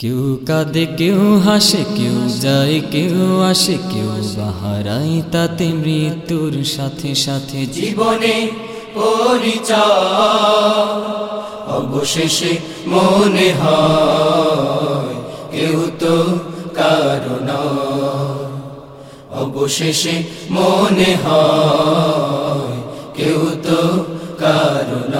কেউ কাঁদে, কেউ হাসে, কেউ যায়, কেউ আসে, কেউ বাহারাই তাতে মৃত্যুর সাথে সাথে জীবনে অবশেষে মনে হয় কেউ তো কারণ অবশেষে মনে হয় কেউ তো কারণ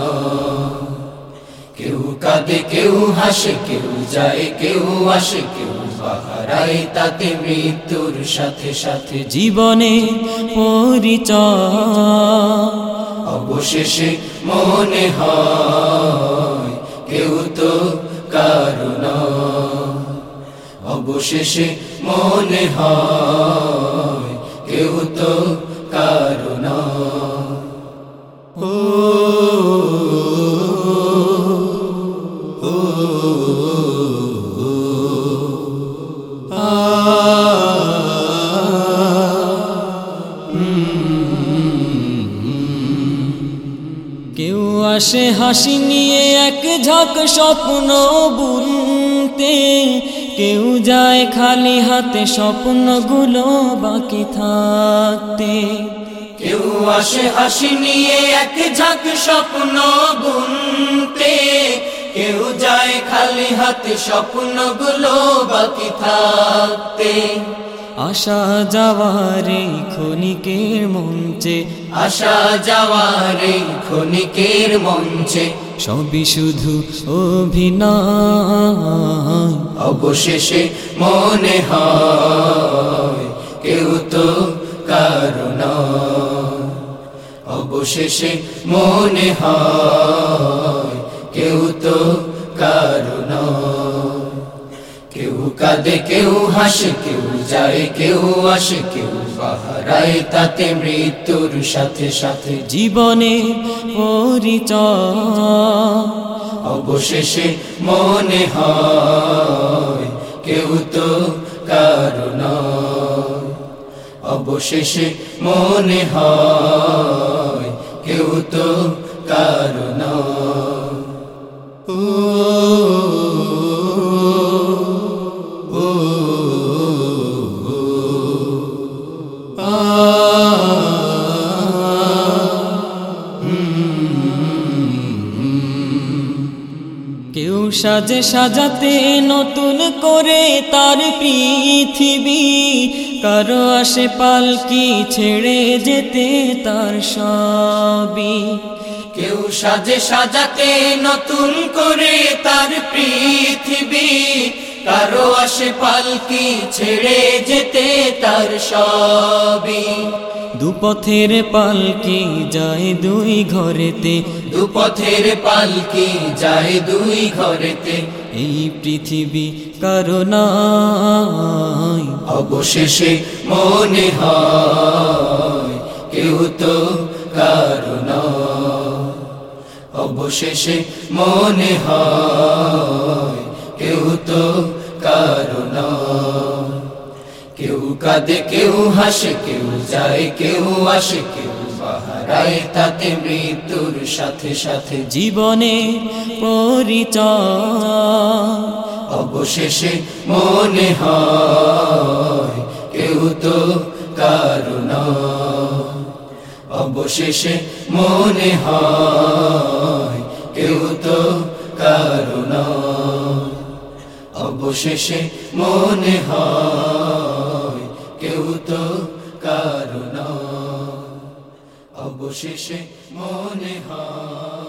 কেউ কাঁদে, কেউ হাসে, কেউ যায়, কেউ আসে, কেউ বাহারায় তাতে মৃত্যুর সাথে সাথে জীবনে অবশেষে মনে হয় কেউ তো কারণ অবশেষে মনে হয় কেউ তো কারণ কেউ আসে হাসি নিয়ে এক ঝাঁক স্বপ্ন বুনতে। কেউ যায় খালি হাতে স্বপ্নগুলো বাকি থাকতে। কেউ আসে হাসি নিয়ে এক ঝাঁক স্বপ্ন বুনতে। কেউ যায় খালি হাতে স্বপ্নগুলো বাকি থাকতে। আসা যাওয়ার এই ক্ষণিকের মঞ্চে। আসা যাওয়ার এই ক্ষণিকের মঞ্চে। সবই শুধু অভিনয়। অবশেষে মনে হয় কেউ তো কারণ অবশেষে মনে হয় কেউ তো কাঁদে কেউ, হাসে কেউ, যায় কেউ, আসে কেউ বাহারায় তাতে মৃত্যুর সাথে সাথে জীবনে পরিচয়। অবশেষে মনে হয় কেউ তো কারণ অবশেষে মনে হয় কেউ তো কেউ সাজে সাজাতে নতুন করে তার পৃথিবী। কারও আসে পালকি ছেড়ে যেতে তার সবই। কেউ সাজে সাজাতে নতুন করে তার পৃথিবী। কারও আসে পালকি ছেড়ে যেতে তার সবই? দুপথের পালকি যায় দুই ঘরেতে? দুপথের পালকি যায় দুই ঘরেতে? এই পৃথিবী কারণায় অবশেষে মনে হয় কেউ তো কারণ অবশেষে মনে হয় কাঁদে কেউ হাসে, কেউ যায়, কেউ আসে, কেউ তাতে মৃত্যুর সাথে সাথে জীবনে পরিচয়। অবশেষে মনে হয় কেউ তো কারণ অবশেষে মনে হয় কেউ তো কারণ অবশেষে মনে হয় তো কারণ অবশেষে মনে হয়